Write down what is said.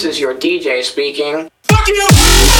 This is your DJ speaking. Fuck you!